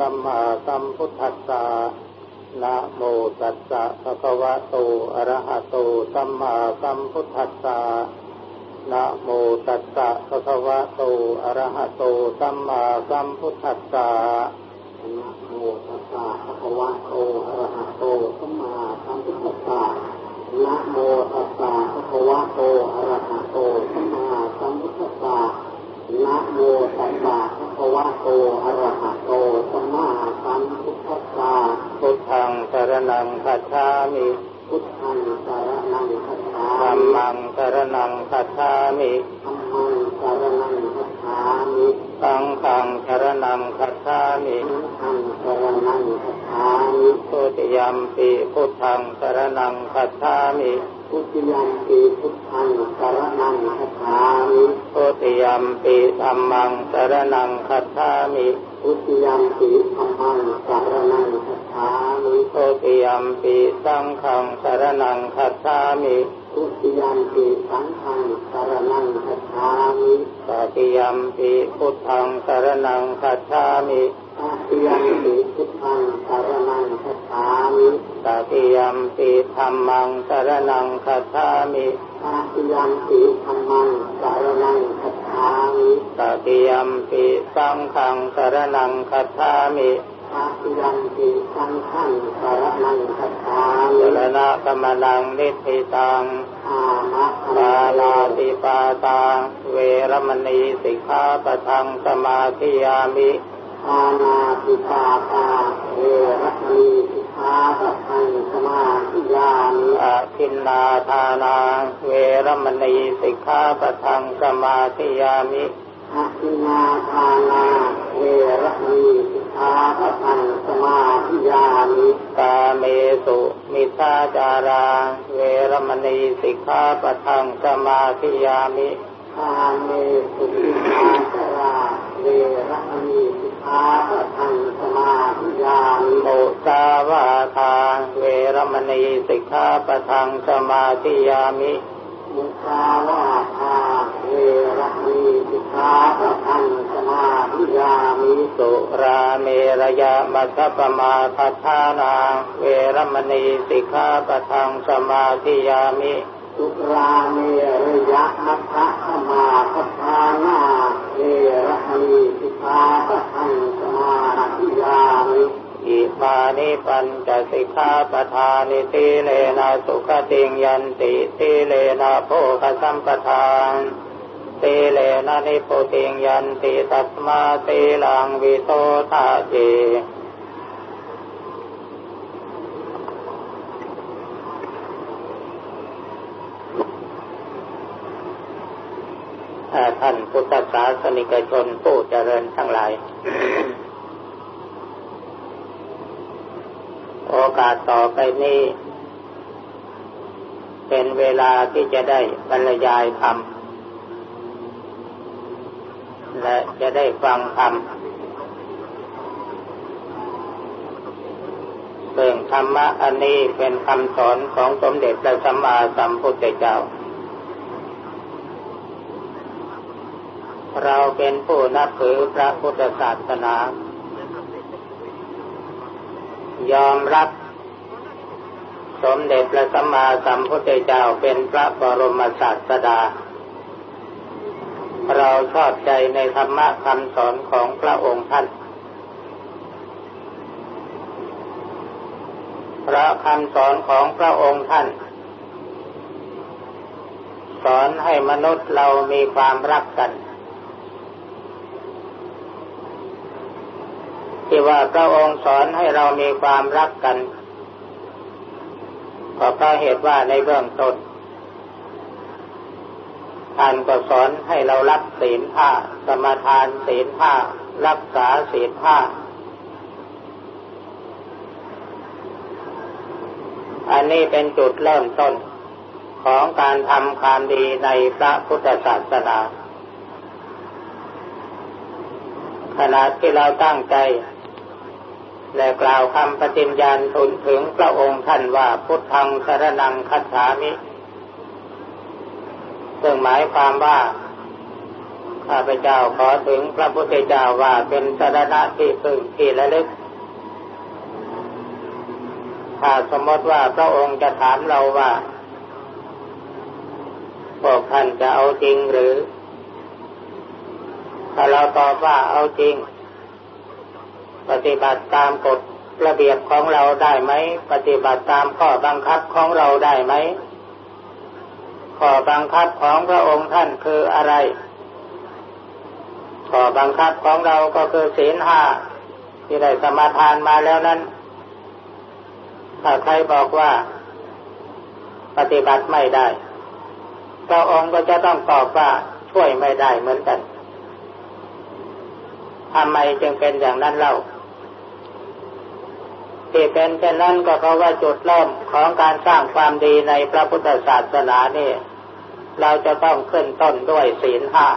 สัมมาสัมพุทธัสสะนะโมตัสสะภะคะวะโต อะระหะโต สัมมาสัมพุทธัสสะนะโมตัสสะภะคะวะโต อะระหะโต สัมมาสัมพุทธัสสะนะโมตัสสะภะคะวะโต อะระหะโต สัมมาสัมพุทธัสสะนะโมตัสสะภะคะวะโต อะระหะโต สัมมาสัมพุทธัสสะนะโมตัสสะภะคะวะโต อะระหะโตสัมมาสัมพุทธัสสะพุทธั งสรณังคัจฉามิพุทธังสรณังคัจฉามิธัมมังสรณังคัจฉามิธัมมังสรณังคัจฉามิสังฆังสรณังคัจฉามิสังฆังสรณังคัจฉามิพุทธิยัมปิพุทธังสรณังคัจฉามิพุทธิยัมปิพุทธังสรณังคัจฉามิพุทธิยัมปิธัมมังสรณังคัจฉามิพุทธิยัมปิธัมมังสรณังคัจฉามิพุทธิยัมปิสังฆังสรณังคัจฉามิพุทธิยัมปิสังฆังสรณังคัจฉามิตติยัมปิพุทธังสรณังคัจฉามิตติยัมปิพุทธังสรณังคัจฉามิตติยัมปิธัมมังสรณังคัจฉามิตติยัมปิธัมมังสรณังคัจฉามิตติยัมปิสังฆังสรณังคัจฉามิ ตติยัมปิสังฆังสรณังคัจฉามิสรณะกมนังนิธิตังอามะปาลาติปาตาเวรมณีสิกขาปะทังสมาธิยามิปานาติปาตาเวรมณีสิกขาปะทังสมาธิยามิอะคินนาทานาเวรมณีสิกขาปะทังสมาธิยามิ อะคินนาทานาเวรมณีสิกขาปะทังสมาธิยามิกาเมสุมิทาจารา เวรมณีสิกขาปะทังสมาธิยามิกาเมสุมิทาจาราเวรมณีสิกขาปะทังสมาธิยามิโมสาวาทาเวรมณีสิกขาปะทังสมาธิยามิมุสาวาทาเวรมณี สาตังสมาธิยามิสุราเมรยามัสสปมาทัฏฐานาเวรมณีสิกขาปะทังสมาธิยามิสุราเมรยะมัสสะมาทัฏฐานาเวรมณีสิกขาปะทังสมาธิยามิอิมานิปัญจสิกขาปทานิติเลนะสุขติงยันติติเลนะโภคสัมปทาน ตเลนะนิพุติงยันติตัสมาติลังวิโตทาเจท่านพุทธศาสนิกชนผู้เจริญทั้งหลาย โอกาสต่อไปนี้ เป็นเวลาที่จะได้บรรยายธรรม และจะได้ฟังธรรมซึ่องธรรมะอันนี้เป็นคำสอนของสมเด็จพระสัมมาสัมพุทธเจ้า เราเป็นผู้นับถือพระพุทธศาสนา ยอมรับสมเด็จพระสัมมาสัมพุทธเจ้าเป็นพระบรมศาสดา เราชอบใจในธรรมะคำสอนของพระองค์ท่านเพราะคำสอนของพระองค์ท่าน สอนให้มนุษย์เรามีความรักกัน ที่ว่าพระองค์สอนให้เรามีความรักกันก็เพราะเหตุว่าในเบื้องต้น ท่านก็สอนให้เรารักศีลห้าสมาทานศีลห้ารักษาศีลห้าอันนี้เป็นจุดเริ่มต้นของการทำความดีในพระพุทธศาสนา ขณะที่เราตั้งใจ และกล่าวคำปฏิญญาณทุนถึงพระองค์ท่านว่าพุทธังสรนังคัจฉามิ ซึ่งหมายความว่าข้าพเจ้าขอถึงพระพุทธเจ้าว่าเป็นสารณะที่พึ่งที่ระลึกถ้าสมมติว่าพระองค์จะถามเราว่าพวกท่านจะเอาจริงหรือ ถ้าเราตอบว่าเอาจริง ปฏิบัติตามกฎระเบียบของเราได้ไหม ปฏิบัติตามข้อบังคับของเราได้ไหม ข้อบังคับของพระองค์ท่านคืออะไร ข้อบังคับของเราก็คือศีลห้าที่ได้สมาทานมาแล้วนั้นถ้าใครบอกว่าปฏิบัติไม่ได้ พระองค์ก็จะต้องตอบว่าช่วยไม่ได้เหมือนกันทำไมจึงเป็นอย่างนั้นเล่าที่เป็นเช่นนั้นก็เพราะว่าจุดเริ่มของการสร้างความดีในพระพุทธศาสนานี่ เราจะต้องขึ้นต้นด้วยศีลห้า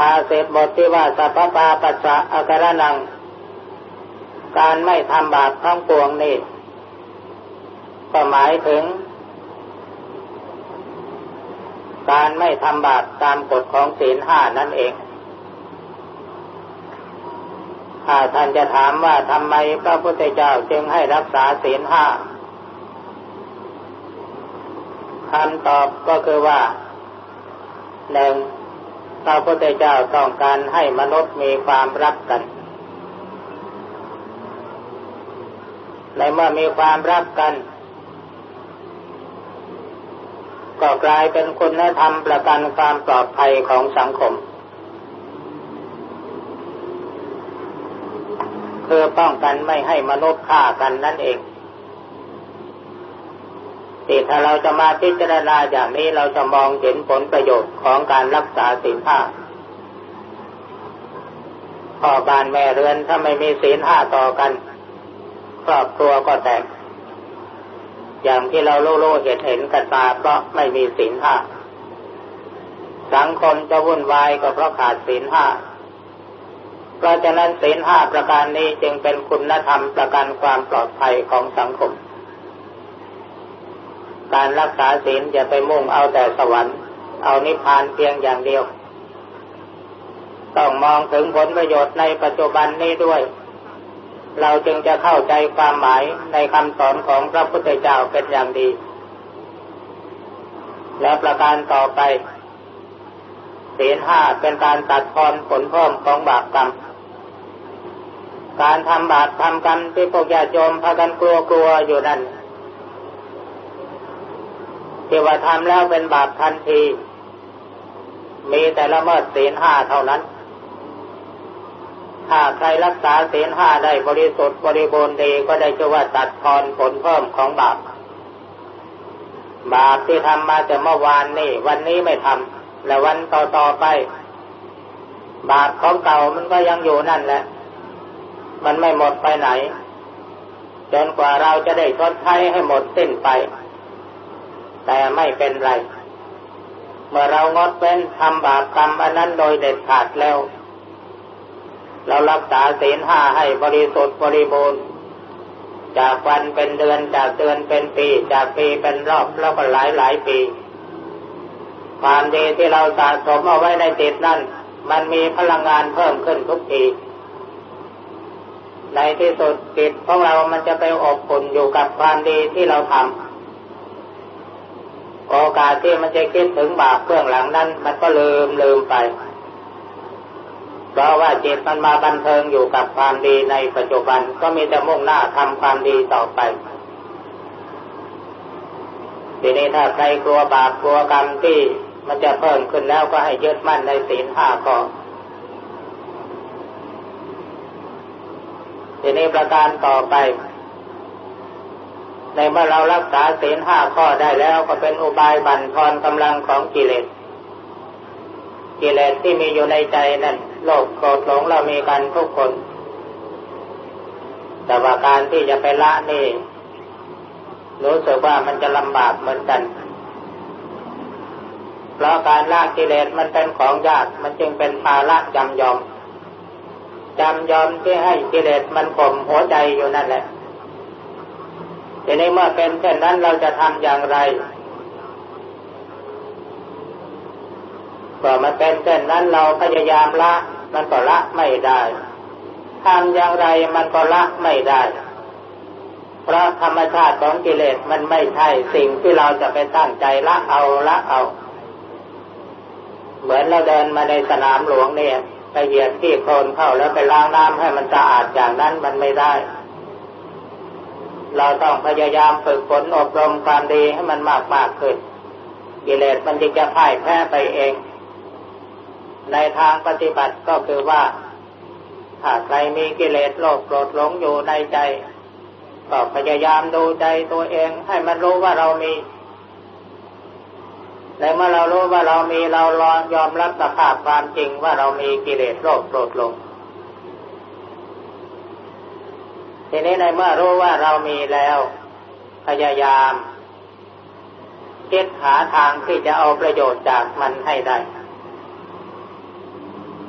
อาเสตบทที่ว่าสัพพะปัสสะอาการนัง การไม่ทำบาปทั้งปวงนี่ก็หมายถึง การไม่ทำบาปตามกฎของศีลห้านั่นเองถ้าท่านจะถามว่าทำไมพระพุทธเจ้าจึงให้รักษาศีลห้า คำตอบก็คือว่าหนึ่งพระพุทธเจ้าต้องการให้มนุษย์มีความรักกัน ในเมื่อมีความรักกัน ก็กลายเป็นคุณธรรมประกันความปลอดภัยของสังคม เพื่อป้องกันไม่ให้มนุษย์ฆ่ากันนั่นเอง ที่ถ้าเราจะมาพิจารณาอย่างนี้เราจะมองเห็นผลประโยชน์ของการรักษาศีลห้าพ่อบ้านแม่เรือนถ้าไม่มีศีลห้าต่อกัน ครอบครัวก็แตก อย่างที่เราโล่โล่เห็นเห็นกันตาเพราะไม่มีศีลห้าสังคมจะวุ่นวายก็เพราะขาดศีลห้าเพราะฉะนั้นศีลห้าประการนี้จึงเป็นคุณธรรมประกันความปลอดภัยของสังคม การรักษาศีลอย่าไปมุ่งเอาแต่สวรรค์ เอานิพพานเพียงอย่างเดียว ต้องมองถึงผลประโยชน์ในปัจจุบันนี้ด้วย เราจึงจะเข้าใจความหมายในคำสอนของพระพุทธเจ้าเป็นอย่างดี และประการต่อไปศีลห้าเป็นการตัดทอนผลเพิ่มของบาปกรรม การทำบาปทำกรรมที่พวกญาติโยมพากันกลัวกลัวอยู่นั่น ที่ว่าทำแล้วเป็นบาปทันที มีแต่ละเมิดศีลห้าเท่านั้น ถ้าใครรักษาศีลห้าได้บริสุทธิ์บริบูรณ์ดีก็ได้ชื่อว่าตัดทอนผลเพิ่มของบาป บาปที่ทำมาแต่เมื่อวานนี่ วันนี้ไม่ทำและวันต่อต่อไป บาปของเก่ามันก็ยังอยู่นั่นแหละ มันไม่หมดไปไหนจนกว่าเราจะได้ชดใช้ให้หมดสิ้นไป แต่ไม่เป็นไร เมื่อเรางดเว้นทำบาปกรรมอันนั้นโดยเด็ดขาดแล้ว เรารักษาศีลห้าให้บริสุทธิ์บริบูรณ์จากวันเป็นเดือนจากเดือนเป็นปี จากปีเป็นรอบแล้วก็หลายหลายปี ความดีที่เราสะสมเอาไว้ในจิตนั่นมันมีพลังงานเพิ่มขึ้นทุกทีในที่สุดจิตของเรามันจะไปอบอุ่นอยู่กับความดีที่เราทำ โอกาสที่มันจะคิดถึงบาปเบื้องหลังนั้น มันก็ลืมลืมไป เพราะว่าจิตมันมาบันเทิงอยู่กับความดีในปัจจุบันก็มีแต่มุ่งหน้าทำความดีต่อไปทีนี้ถ้าใครกลัวบาปกลัวกรรมที่มันจะเพิ่มขึ้นแล้วก็ให้ยึดมั่นในศีลห้าก่อนทีนี้ประการต่อไป ในเมื่อเรารักษาศีลห้าข้อได้แล้วก็เป็นอุบายบั่นทอนกำลังของกิเลส กิเลสที่มีอยู่ในใจนั่นโลภโกรธหลงเรามีกันทุกคน แต่ว่าการที่จะไปละนี่รู้สึกว่ามันจะลำบากเหมือนกัน เพราะการละกิเลสมันเป็นของยาก มันจึงเป็นภาระจำยอมจำยอมที่ให้กิเลสมันข่มหัวใจอยู่นั่นแหละ ทีนี้เมื่อเป็นเช่นนั้นเราจะทำอย่างไรก็มาเป็นเช่นนั้นเราพยายามละ มันก็ละไม่ได้ทำอย่างไรมันก็ละไม่ได้ เพราะธรรมชาติของกิเลสมันไม่ใช่สิ่งที่เราจะไปตั้งใจละเอาละเอา เหมือนเราเดินมาในสนามหลวงเนี่ยไปเหยียดที่โคลนเข้าแล้วไปล้างน้ำให้มันสะอาดอย่างนั้นมันไม่ได้ เราต้องพยายามฝึกฝนอบรมความดีให้มันมากมากขึ้น กิเลสมันจึงจะพ่ายแพ้ไปเอง ในทางปฏิบัติก็คือว่า ถ้าใครมีกิเลสโลภโกรธหลงอยู่ในใจ ก็พยายามดูใจตัวเอง ให้มันรู้ว่าเรามีในเมื่อเรารู้ว่าเรามีเราลองยอมรับสภาพความจริงว่าเรามีกิเลสโลภโกรธหลง ทีนี้ในเมื่อรู้ว่าเรามีแล้ว พยายามคิดหาทางที่จะเอาประโยชน์จากมันให้ได้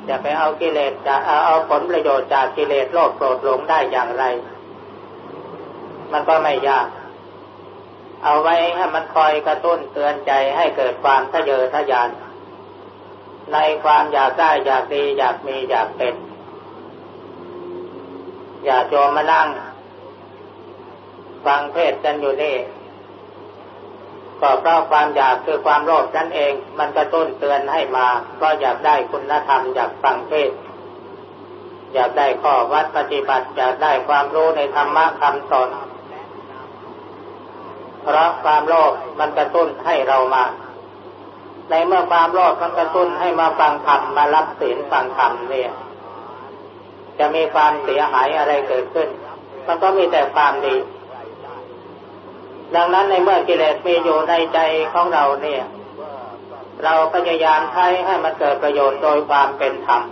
จะไปเอากิเลสจะเอาเอาผลประโยชน์จากกิเลสโลภโกรธหลงได้อย่างไร มันก็ไม่ยาก เอาไว้ให้มันคอยกระตุ้นเตือนใจให้เกิดความทะเยอทะยาน ในความอยากได้อยากดีอยากมีอยากเป็น อย่าโจมมานั่ง ฟังเทศกันอยู่นี่ ก็เพราะความอยากคือความโลภนั่นเอง มันกระตุ้นเตือนให้มา ก็อยากได้คุณธรรมอยากฟังเทศ อยากได้ข้อวัดปฏิบัติอยากได้ความรู้ในธรรมะคำสอนเพราะความโลภมันกระตุ้นให้เรามา ในเมื่อความโลภมันกระตุ้นให้มาฟังธรรมมารับศีลฟังธรรมเนี่ย จะมีความเสียหายอะไรเกิดขึ้น มันก็มีแต่ความดี ดังนั้นในเมื่อกิเลสมีอยู่ในใจของเราเนี่ย เราพยายามใช้ให้มันเกิดประโยชน์โดยความเป็นธรรม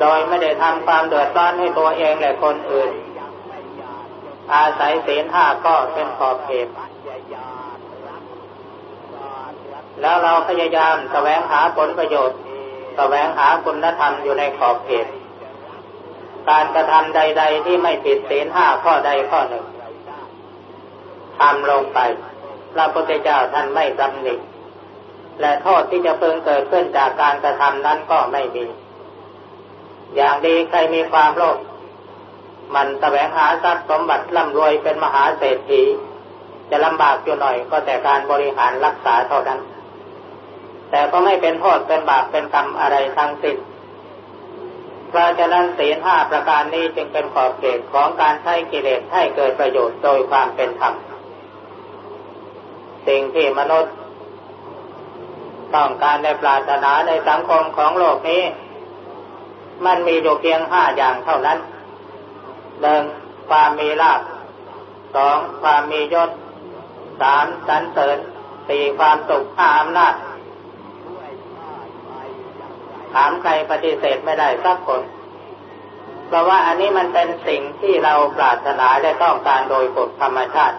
โดยไม่ได้ทำความเดือดร้อนให้ตัวเองและคนอื่น อาศัยศีลห้าก็เป็นขอบเขตแล้วเราพยายามแสวงหาผลประโยชน์ แสวงหาคุณธรรมอยู่ในขอบเขต การกระทำใด ๆ ที่ไม่ผิดศีลห้าข้อใดข้อหนึ่งทำลงไป พระพุทธเจ้าท่านไม่ตำหนิและโทษที่จะเพิ่งเกิดขึ้นจากการกระทำนั้นก็ไม่มี อย่างดีใครมีความโลภมันแสวงหาทรัพย์สมบัติร่ำรวยเป็นมหาเศรษฐี จะลำบากอยู่หน่อยก็แต่การบริหารรักษาเท่านั้น แต่ก็ไม่เป็นโทษเป็นบาปเป็นกรรมอะไรทั้งสิ้น เพราะฉะนั้นศีลห้าประการนี้จึงเป็นขอบเขตของการใช้กิเลสให้เกิดประโยชน์โดยความเป็นธรรม สิ่งที่มนุษย์ต้องการในปรารถนาในสังคมของโลกนี้ มันมีอยู่เพียงห้าอย่างเท่านั้นหนึ่งความมีลาภสองความมียศสามสันเสริญสี่ความสุขห้าอำนาจ ถามใครปฏิเสธไม่ได้สักคนเพราะว่าอันนี้มันเป็นสิ่งที่เราปรารถนาและต้องการโดยกฎธรรมชาติ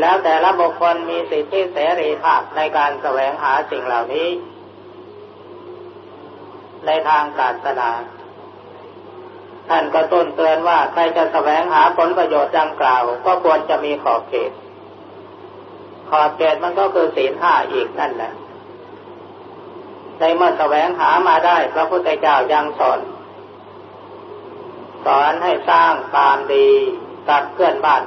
แล้วแต่ละบุคคลมีสิทธิเสรีภาพในการแสวงหาสิ่งเหล่านี้ ในทางศาสนาท่านก็ต้นเตือนว่าใครจะแสวงหาผลประโยชน์ดังกล่าว ก็ควรจะมีขอบเขต ขอบเขตมันก็คือศีลห้าอีกนั่นแหละในเมื่อแสวงหามาได้ พระพุทธเจ้ายังสอนสอนให้สร้างความดีกับเพื่อนบ้าน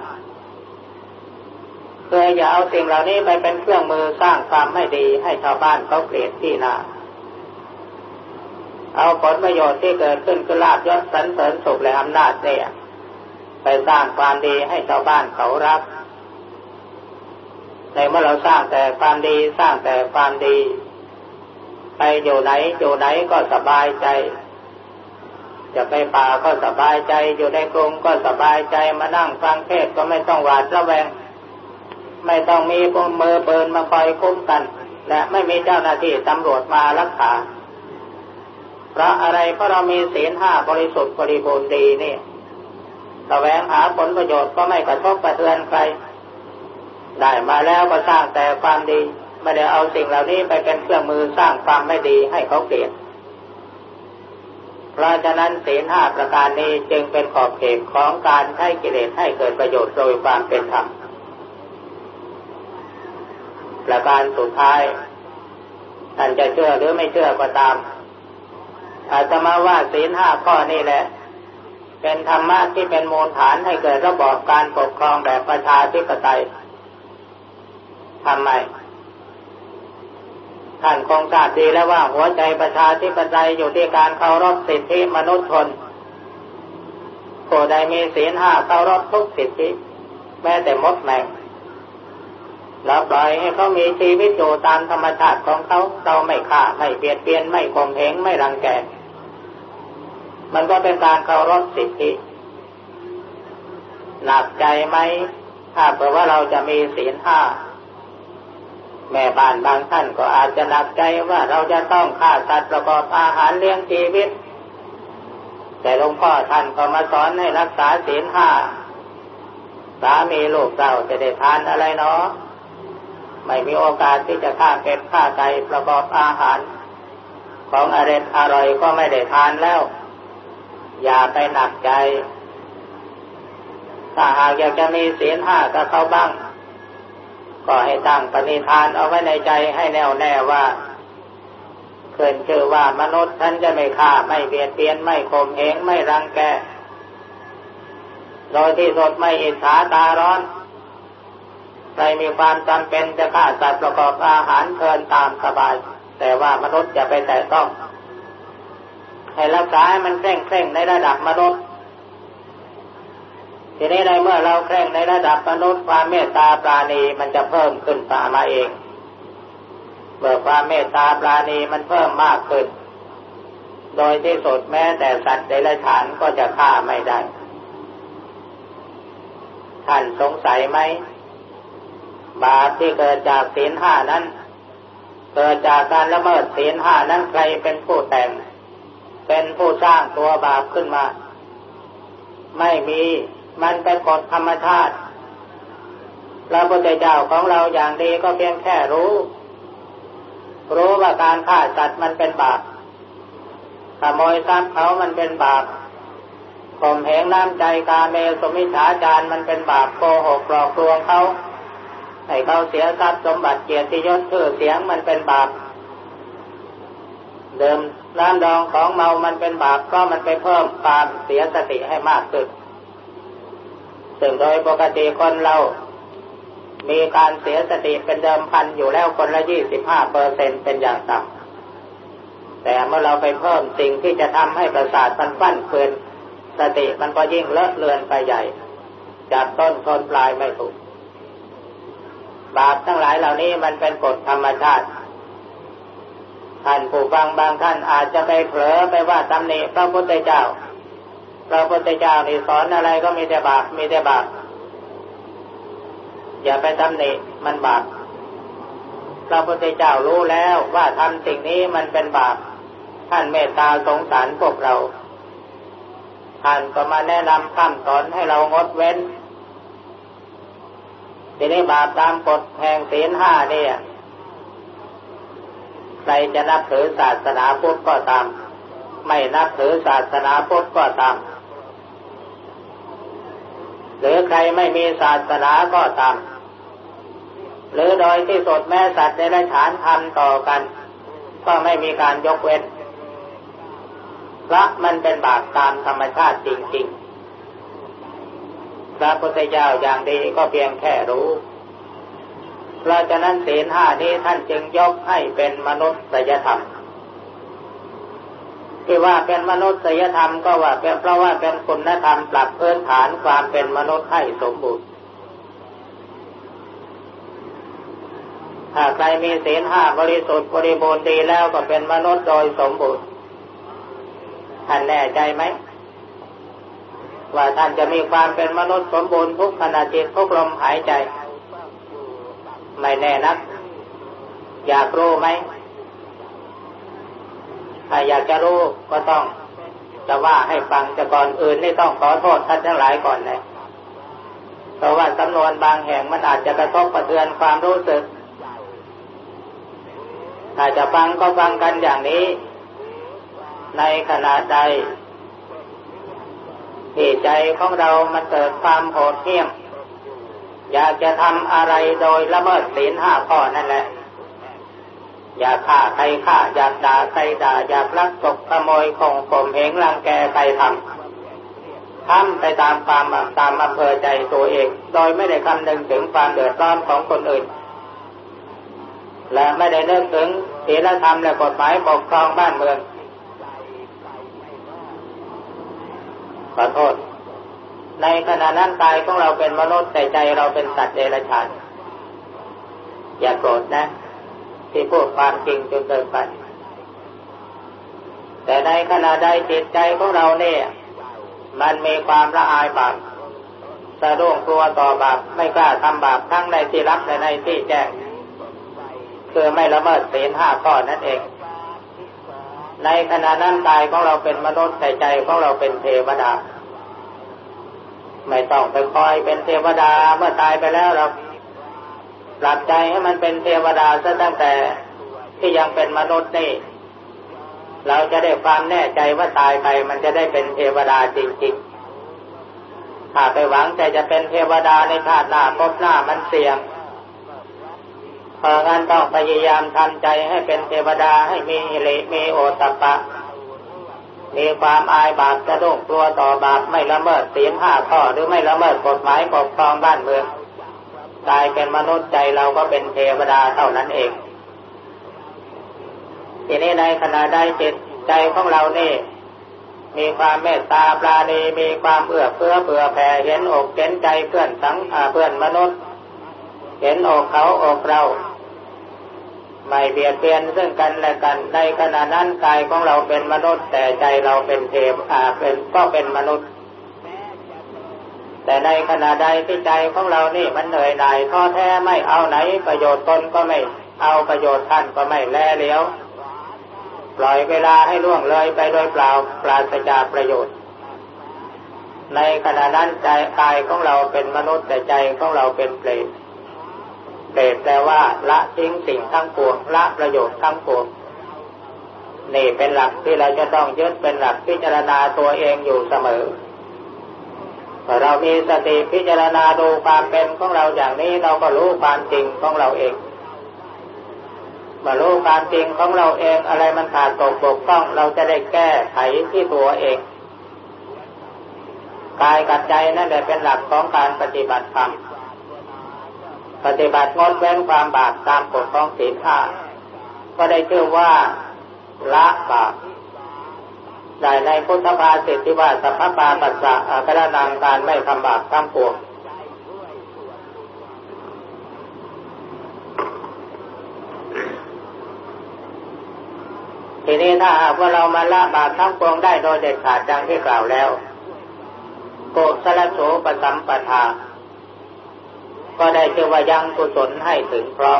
เพื่ออย่าเอาสิ่งเหล่านี้ไปเป็นเครื่องมือสร้างความไม่ดีให้ชาวบ้านเขาเกลียดที่นาเอาผลประโยชน์ที่เกิดขึ้นคือลาบยศสันเสริญสุขและอำนาจเนี่ยไปสร้างความดีให้ชาวบ้านเขารับ ในเมื่อเราสร้างแต่ความดีสร้างแต่ความดี ไปอยู่ไหนอยู่ไหนก็สบายใจ จะไปป่าก็สบายใจ อยู่ในกรุงก็สบายใจมานั่งฟังเทศก็ไม่ต้องหวาดระแวง ไม่ต้องมีพวกมือเปินมาคอยคุ้มกัน และไม่มีเจ้าหน้าที่ตำรวจมารักษาเพราะอะไรเพราะเรามีศีลห้าบริสุทธิ์บริบูรณ์ดีนี่ระแวงหาผลประโยชน์ก็ไม่กระทบกระเทือนใคร ได้มาแล้วก็สร้างแต่ความดี ไม่ได้เอาสิ่งเหล่านี้ไปเป็นเครื่องมือสร้างความไม่ดีให้เขาเกลียดเพราะฉะนั้นศีลห้าประการนี้จึงเป็นขอบเขตของการใช้กิเลสให้เกิดประโยชน์โดยความเป็นธรรมประการสุดท้ายท่านจะเชื่อหรือไม่เชื่อก็ตาม อาตมาว่าศีลห้าข้อนี่แหละ เป็นธรรมะที่เป็นมูลฐานให้เกิดระบอบการปกครองแบบประชาธิปไตย ทำไม ท่านคงทราบดีแล้วว่าหัวใจประชาธิปไตยอยู่ที่การเคารพสิทธิมนุษยชนผู้ใดมีศีลห้าเคารพทุกสิทธิ แม้แต่มดแมงเราปล่อยให้เขามีชีวิตอยู่ตามธรรมชาติของเขาเราไม่ฆ่าไม่เบียดเบียนไม่ข่มเหงไม่รังแก มันก็เป็นการเคารพสิทธิหนักใจไหมถ้าเผื่อว่าเราจะมีศีลห้า แม่บ้านบางท่านก็อาจจะหนักใจว่าเราจะต้องฆ่าสัตว์ประกอบอาหารเลี้ยงชีวิต แต่หลวงพ่อท่านก็มาสอนให้รักษาศีลห้าสามีลูกเราจะได้ทานอะไรเนาะไม่มีโอกาสที่จะฆ่าเป็ดฆ่าไก่ประกอบอาหาร ของอร่อยอร่อยก็ไม่ได้ทานแล้ว อย่าไปหนักใจถ้าหากอยากจะมีศีลห้ากับเขาบ้าง ก็ให้ตั้งปณิธานเอาไว้ในใจให้แน่วแน่ว่าเคืนชื่อว่ามนุษย์ท่านจะไม่ฆ่าไม่เบียดเบียนไม่ข่มเหงไม่รังแกโดยที่สดไม่อิจฉาตาร้อนใครมีความจำเป็นจะฆ่าสัตว์ประกอบอาหารเชิญตามสบาย แต่ว่ามนุษย์จะไปแต่ต้องให้รักษาให้มันเคร่งเคร่งในระดับมนุษย์ ทีนี้ในเมื่อเราเคร่งในระดับมนุษย์ความเมตตาปราณีมันจะเพิ่มขึ้นตามมาเอง เมื่อความเมตตาปราณีมันเพิ่มมากขึ้น โดยที่สุดแม้แต่สัตว์เดรัจฉานก็จะฆ่าไม่ได้ ท่านสงสัยไหม บาปที่เกิดจากศีลห้านั้น เกิดจากการละเมิดศีลห้านั้นใครเป็นผู้แต่ง เป็นผู้สร้างตัวบาปขึ้นมา ไม่มี มันเป็นกฎธรรมชาติพระพุทธเจ้าของเราอย่างดีก็เพียงแค่รู้ รู้ว่าการฆ่าสัตว์มันเป็นบาปขโมยทรัพย์เขามันเป็นบาปข่มเหงน้ำใจกาเมสมิชาจารมันเป็นบาปโกหกหลอกลวงเขาให้เขาเสียทรัพย์สมบัติเกียรติยศชื่อเสียงมันเป็นบาปเดิมน้ำดองของเมามันเป็นบาปก็มันไปเพิ่มความเสียสติให้มากขึ้น ซึ่งโดยปกติคนเรา มีการเสียสติเป็นเดิมพันอยู่แล้วคนละยี่สิบห้าเปอร์เซ็นเป็นอย่างต่ำแต่เมื่อเราไปเพิ่มสิ่งที่จะทำให้ประสาทมันฟั่นเฟือนสติมันก็ยิ่งเลอะเลือนไปใหญ่จับต้นทนปลายไม่ถูก บาปทั้งหลายเหล่านี้มันเป็นกฎธรรมชาติท่านผู้ฟังบางท่านอาจจะไปเผลอไปว่าตำหนิพระพุทธเจ้า พระพุทธเจ้านี่สอนอะไรก็มีแต่บาปมีแต่บาปอย่าไปตำหนิมันบาปพระพุทธเจ้ารู้แล้วว่าทำสิ่งนี้มันเป็นบาปท่านเมตตาสงสารพวกเรา ท่านก็มาแนะนำคำสอนให้เรางดเว้นทีนี้บาปตามกฎแห่งศีลห้าเนี่ยใครจะนับถือศาสนาพุทธก็ตาม ไม่นับถือศาสนาพุทธก็ตาม หรือใครไม่มีศาสนาก็ตาม หรือโดยที่สุดแม่สัตว์ในไรฉานทำต่อกัน ก็ไม่มีการยกเว้นพระมันเป็นบาปตามธรรมชาติจริงๆ พระพุทธเจ้าอย่างดีก็เพียงแค่รู้ เพราะฉะนั้นศีลห้านี้ท่านจึงยกให้เป็นมนุษยธรรม ที่ว่าเป็นมนุษยธรรมก็ว่าเป็นเพราะว่าเป็นคุณธรรมปรับพื้นฐานความเป็นมนุษย์ให้สมบูรณ์ถ้าใครมีศีลห้าบริสุทธิ์บริบูรณ์ดีแล้วก็เป็นมนุษย์โดยสมบูรณ์ท่านแน่ใจไหมว่าท่านจะมีความเป็นมนุษย์สมบูรณ์ทุกขณะจิตทุกลมหายใจ ไม่แน่นัก อยากรู้ไหม ถ้าอยากจะรู้ก็ต้องจะว่าให้ฟังจะก่อนอื่นนี่ต้องขอโทษท่านทั้งหลายก่อนเลยเพราะว่าจำนวนบางแห่งมันอาจจะกระทบกระเทือนความรู้สึก ถ้าจะฟังก็ฟังกันอย่างนี้ ในขณะใดที่ใจของเรามันเกิดความโหดเหี้ยม อยากจะทำอะไรโดยละเมิดศีลห้าข้อนั่นแหละ อย่าฆ่าใครฆ่าอย่าด่าใครด่าอย่าลักตกขโมยคงข่มเหงรังแกใครทำทำไปตามความตามอำเภอใจตัวเอง โดยไม่ได้คำนึงถึงความเดือดร้อนของคนอื่น และไม่ได้เนึกถึงศีลธรรมและกฎหมายปกครองบ้านเมืองขอโทษ ในขณะนั้นกายของเราเป็นมนุษย์แต่ใจเราเป็นสัตว์เดรัจฉานอย่าโกรธนะ ที่พูดความจริงจนเกินไป แต่ในขณะใดจิตใจของเราเนี่ย มันมีความละอายบาปสะดุ้งกลัวต่อบาปไม่กล้าทำบาปทั้งในที่รับและในที่แจ้ง คือไม่ละเมิดศีลห้าข้อนั่นเอง ในขณะนั้นกายของเราเป็นมนุษย์แต่ใจของเราเป็นเทวดา ไม่ต้องไปคอยเป็นเทวดาเมื่อตายไปแล้วเรา หลับใจให้มันเป็นเทวดาซะตั้งแต่ที่ยังเป็นมนุษย์นี่ เราจะได้ความแน่ใจว่าตายไปมันจะได้เป็นเทวดาจริงๆถ้าไปหวังใจจะเป็นเทวดาในชาติหน้าพบหน้ามันเสี่ยงเพราะงั้นต้องพยายามทำใจให้เป็นเทวดาให้มีอิริมีโอตปะ มีความอายบาปจะดุ้งกลัวต่อบาปไม่ละเมิดศีลห้าข้อหรือไม่ละเมิดกฎหมายปกครองบ้านเมือง กลายเป็นมนุษย์ใจเราก็เป็นเทวดาเท่านั้นเอง ทีนี้ในขณะใดจิตใจของเรานี่มีความเมตตาปราณีมีความเอื้อเฟื้อเผื่อแผ่เห็นอกเห็นใจเพื่อนสังเพื่อนมนุษย์ เห็นอกเขาอกเรา ไม่เบียดเบียนซึ่งกันและกันในขณะนั้นกายของเราเป็นมนุษย์ แต่ใจเราเป็นเทพอาเป็นก็เป็นมนุษย์ แต่ในขณะใดที่ใจของเรานี่มันเหนื่อยหน่ายท้อแท้ไม่เอาไหน ประโยชน์ตนก็ไม่เอาประโยชน์ท่านก็ไม่แลเลี้ยวปล่อยเวลาให้ล่วงเลยไปโดยเปล่าปราศจากประโยชน์ ในขณะนั้นใจกายของเราเป็นมนุษย์แต่ใจของเราเป็นเปรตเปรตแปลว่าละทิ้งสิ่งทั้งปวงละประโยชน์ทั้งปวงนี่เป็นหลักที่เราจะต้องยึดเป็นหลักพิจารณาตัวเองอยู่เสมอ เรามีสติพิจารณาดูความเป็นของเราอย่างนี้เราก็รู้ความจริงของเราเองมารู้ความจริงของเราเองอะไรมันขาดตกบกพร่องเราจะได้แก้ไขที่ตัวเองกายกับใจนั่นแหละเป็นหลักของการปฏิบัติธรรมปฏิบัติงดเว้นความบาปตามกฎของศีลห้าก็ได้ชื่อว่าละบาป ได้ในพุทธภาษิที่ว่าสัพพปาปัสสะอกระนังการไม่ทำบาปทั้งปวงทีนี้ถ้าหากว่าเรามาละบาปทั้งปวงได้โดยเด็ดขาดดังที่กล่าวแล้วโกสละโสปสัมปทา ก็ได้ชื่อว่ายังกุศลให้ถึงเพราะ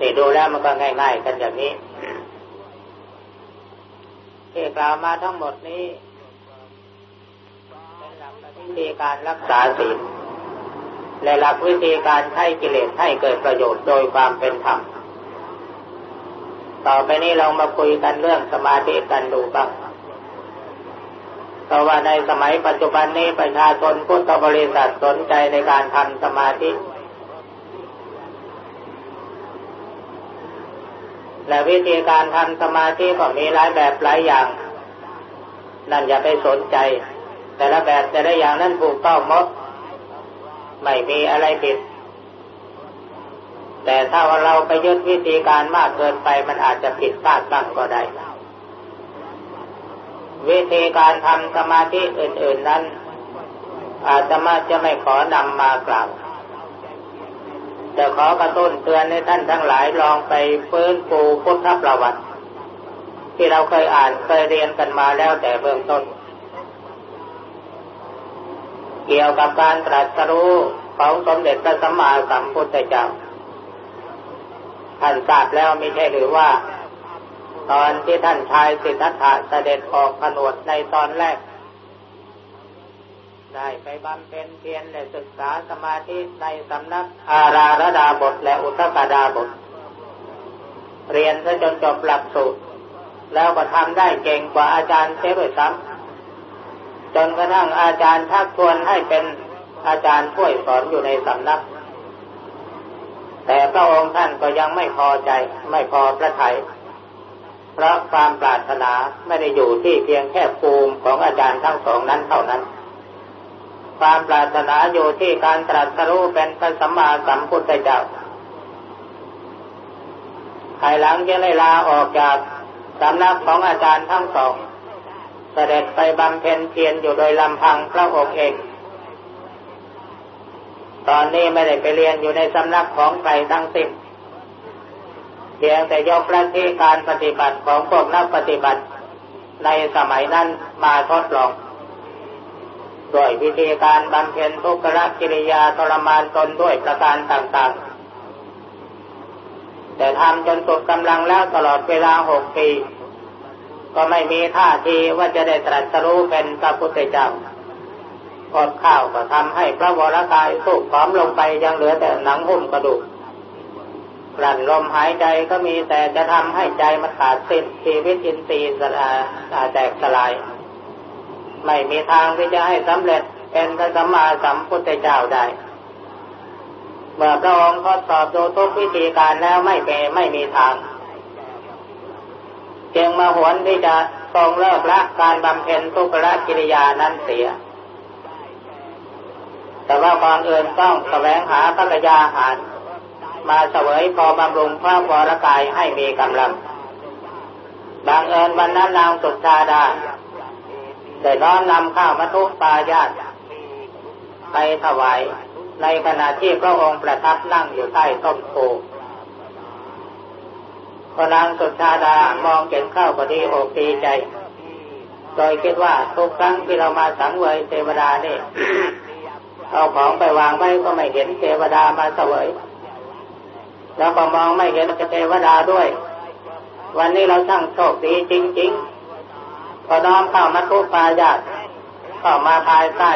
นี่ดูแล้วมันก็ง่าย ๆ กันอย่างนี้ ที่กล่าวมาทั้งหมดนี้เป็นหลักวิธีการรักษาศีลและหลักวิธีการใช้กิเลสให้เกิดประโยชน์โดยความเป็นธรรม ต่อไปนี้เรามาคุยกันเรื่องสมาธิกันดูบ้างราะว่าในสมัยปัจจุบันนี้ประชาชนพุทธบริษัทสนใจในการทำสมาธิ และวิธีการทำสมาธิก็มีหลายแบบหลายอย่าง นั่นอย่าไปสนใจ แต่ละแบบแต่ละอย่างนั้นถูกต้องหมด ไม่มีอะไรผิด แต่ถ้าว่าเราไปยึดวิธีการมากเกินไปมันอาจจะผิดพลาดบ้างก็ได้ วิธีการทำสมาธิอื่น ๆนั้น อาจจะมาจะไม่ขอนำมากล่าว จะขอกระตุ้นเตือนให้ท่านทั้งหลายลองไปฟื้นฟูพุทธประวัติ ที่เราเคยอ่านเคยเรียนกันมาแล้วแต่เบื้องต้น เกี่ยวกับการตรัสรู้ของสมเด็จพระสัมมาสัมพุทธเจ้าท่านทราบแล้วไม่ใช่หรือว่า ตอนที่ท่านชายสิทธัตถะเสด็จออกผนวดในตอนแรก ได้ไปบำเพ็ญเพียรและศึกษาสมาธิในสำนักอาราระดาบทและอุตกดาบท เรียนซะจนจบหลักสูตร แล้วก็ทำได้เก่งกว่าอาจารย์เสียด้วยซ้ำจนกระทั่งอาจารย์ทักชวนให้เป็นอาจารย์ช่วยสอนอยู่ในสำนัก แต่พระองค์ท่านก็ยังไม่พอใจไม่พอพระทยัยเพราะความปรารถนาไม่ได้อยู่ที่เพียงแค่ภูมิของอาจารย์ทั้งสองนั้นเท่านั้น ความปรารถนาอยู่ที่การตรัสรู้เป็นพระสัมมาสัมพุทธเจ้าภายหลังจะได้ลาออกจากสำนักของอาจารย์ทั้งสองเสด็จไปบำเพ็ญเพียรอยู่โดยลำพังพระองค์เอง ตอนนี้ไม่ได้ไปเรียนอยู่ในสำนักของใครทั้งสิ้นเพียงแต่ยกระที่การปฏิบัติของพวกนักปฏิบัติในสมัยนั้นมาทดลอง โดยวิธีการบำเพ็ญทุกขกิริยาทรมานตนด้วยประการต่างๆ แต่ทำจนสุดกำลังแล้วตลอดเวลาหกปี ก็ไม่มีท่าทีว่าจะได้ตรัสรู้เป็นพระพุทธเจ้าอดข้าวก็ทำให้พระวรากายสุกผอมลงไปยังเหลือแต่หนังหุ้มกระดูกกลั่นลมหายใจก็มีแต่จะทำให้ใจมันขาดสิ้นชีวิตอินทรีย์แตกสลาย ไม่มีทางที่จะให้สำเร็จเป็นพระสัมมาสัมพุทธเจ้าได้เมื่อพระองค์ทดสอบดูทุกวิธีการแล้วไม่เป็นไม่มีทางจึงมาหวนที่จะทรงเลิกละการบำเพ็ญทุกขละกิริยานั้นเสีย แต่ว่าก่อนอื่นต้องแสวงหาพระยาหาร มาเสวยพอบำรุงพระวรกายให้มีกำลังบางเอิญวันนั้นนางสุชาดา ได้น้อมนำข้าวมาทุปายาตไปถวาย ในขณะที่พระองค์ประทับนั่งอยู่ใต้ต้นโพพนางสุชาดามองเห็นข้าวพอดีอกดีใจ โดยคิดว่าทุกครั้งที่เรามาสังเวยเทวดานี่เอาของไปวางไว้ก็ไม่เห็นเทวดามาเสวย แล้วก็มองไม่เห็นเทวดาด้วย วันนี้เราช่างโชคดีจริง ๆ พอน้อมเข้ามาทุปายาตเข้ามาภายใต้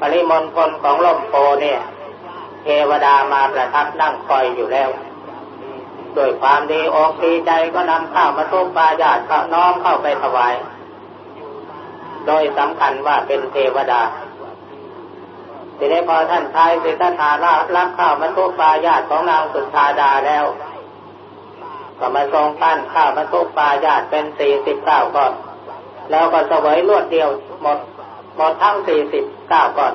ปริมณฑลของลมโพเนี่ย เทวดามาประทับนั่งคอยอยู่แล้วโดยความดีอกดีใจก็นำข้าวมาทุปาญาติข้าน้อมเข้าไปถวาย โดยสำคัญว่าเป็นเทวดาทีนี้พอท่านชายสิทธัตถารับข้าวมาทุปาญาตของนางสุชาดาแล้ว ก็มาทรงปั้นข้าวมาทุปาญาตเป็นสี่สิบเก้าก้อน แล้วก็เสวยรวดเดียวหมดหมดทั้งสี่สิบเก้าก่อน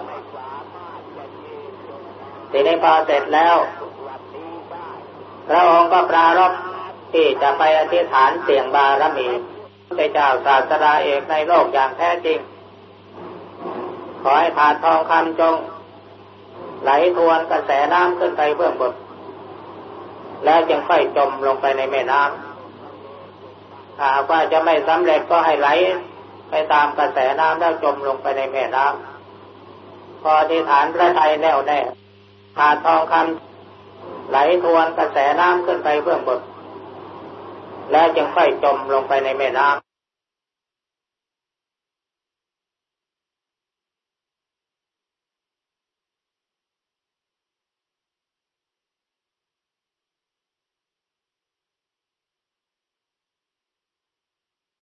ทีนี้พอเสร็จแล้วพระองค์ก็ปรารบที่จะไปอธิษฐานเสียงบารมีพระเจ้าศาสดาเอกในโลกอย่างแท้จริง ขอให้ผ่านทองคำจง ไหลทวนกระแสน้ำขึ้นไปเบื้องบนแล้วจึงค่อยจมลงไปในแม่น้ำ หากว่าจะไม่สำเร็จก็ให้ไหล ไปตามกระแสน้ำแล้วจมลงไปในแม่น้ำพอที่ฐานพระไทยแน่วแน่หาทองคำไหลทวนกระแสน้ำขึ้นไปเบื้องบนแล้วจึงค่อยจมลงไปในแม่น้ำ